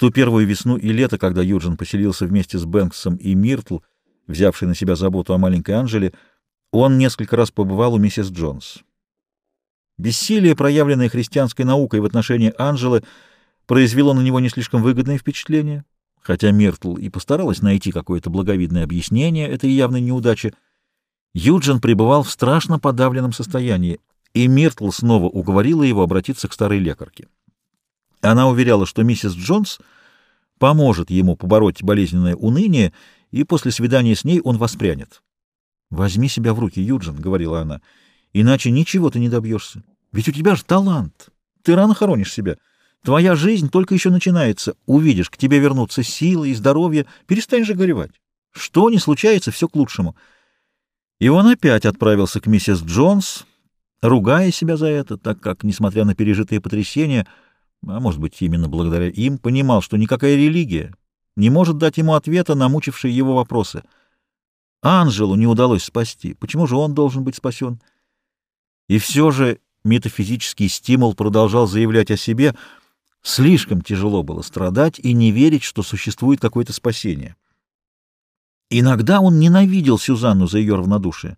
ту первую весну и лето, когда Юджин поселился вместе с Бэнксом и Миртл, взявший на себя заботу о маленькой Анжеле, он несколько раз побывал у миссис Джонс. Бессилие, проявленное христианской наукой в отношении Анжелы, произвело на него не слишком выгодное впечатление, хотя Миртл и постаралась найти какое-то благовидное объяснение этой явной неудачи. Юджин пребывал в страшно подавленном состоянии, и Миртл снова уговорила его обратиться к старой лекарке. Она уверяла, что миссис Джонс поможет ему побороть болезненное уныние, и после свидания с ней он воспрянет. «Возьми себя в руки, Юджин», — говорила она, — «иначе ничего ты не добьешься. Ведь у тебя же талант. Ты рано хоронишь себя. Твоя жизнь только еще начинается. Увидишь, к тебе вернутся силы и здоровье. Перестань же горевать. Что ни случается, все к лучшему». И он опять отправился к миссис Джонс, ругая себя за это, так как, несмотря на пережитые потрясения, а может быть, именно благодаря им, понимал, что никакая религия не может дать ему ответа на мучившие его вопросы. Анжелу не удалось спасти. Почему же он должен быть спасен? И все же метафизический стимул продолжал заявлять о себе. Слишком тяжело было страдать и не верить, что существует какое-то спасение. Иногда он ненавидел Сюзанну за ее равнодушие.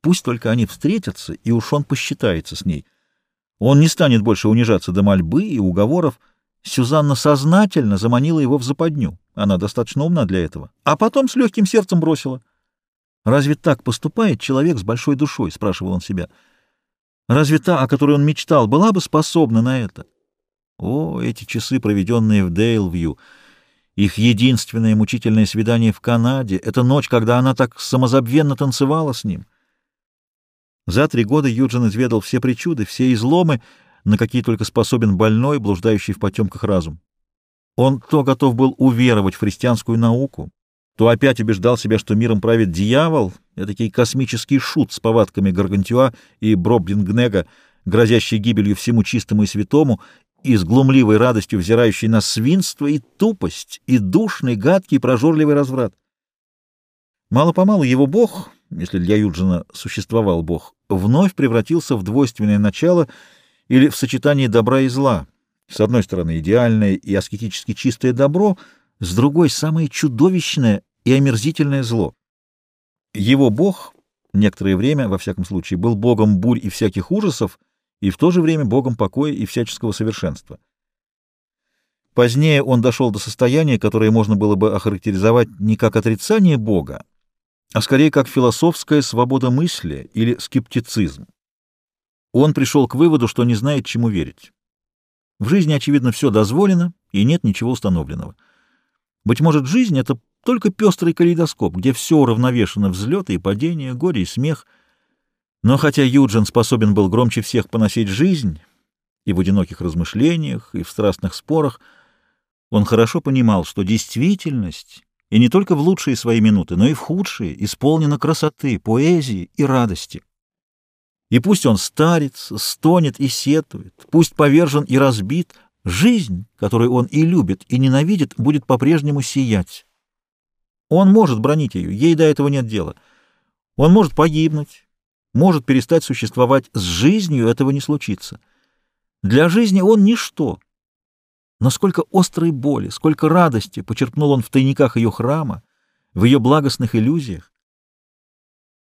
Пусть только они встретятся, и уж он посчитается с ней — он не станет больше унижаться до мольбы и уговоров. Сюзанна сознательно заманила его в западню. Она достаточно умна для этого. А потом с легким сердцем бросила. «Разве так поступает человек с большой душой?» — спрашивал он себя. «Разве та, о которой он мечтал, была бы способна на это?» О, эти часы, проведенные в Дейлвью! Их единственное мучительное свидание в Канаде — это ночь, когда она так самозабвенно танцевала с ним — за три года Юджин изведал все причуды, все изломы, на какие только способен больной, блуждающий в потемках разум. Он то готов был уверовать в христианскую науку, то опять убеждал себя, что миром правит дьявол, этакий космический шут с повадками Гаргантюа и Броблингнега, грозящий гибелью всему чистому и святому, и с глумливой радостью взирающий на свинство и тупость, и душный, гадкий, прожорливый разврат. Мало-помалу его бог, если для Юджина существовал бог, вновь превратился в двойственное начало или в сочетание добра и зла. С одной стороны, идеальное и аскетически чистое добро, с другой — самое чудовищное и омерзительное зло. Его бог, некоторое время, во всяком случае, был богом бурь и всяких ужасов, и в то же время богом покоя и всяческого совершенства. Позднее он дошел до состояния, которое можно было бы охарактеризовать не как отрицание Бога, а скорее как философская свобода мысли или скептицизм. Он пришел к выводу, что не знает, чему верить. В жизни, очевидно, все дозволено, и нет ничего установленного. Быть может, жизнь — это только пестрый калейдоскоп, где все уравновешено взлеты и падения, горе и смех. Но хотя Юджин способен был громче всех поносить жизнь и в одиноких размышлениях, и в страстных спорах, он хорошо понимал, что действительность и не только в лучшие свои минуты, но и в худшие, исполнена красоты, поэзии и радости. И пусть он старец, стонет и сетует, пусть повержен и разбит, жизнь, которую он и любит, и ненавидит, будет по-прежнему сиять. Он может бронить ее, ей до этого нет дела. Он может погибнуть, может перестать существовать, с жизнью этого не случится. Для жизни он ничто, но сколько острой боли, сколько радости почерпнул он в тайниках ее храма, в ее благостных иллюзиях.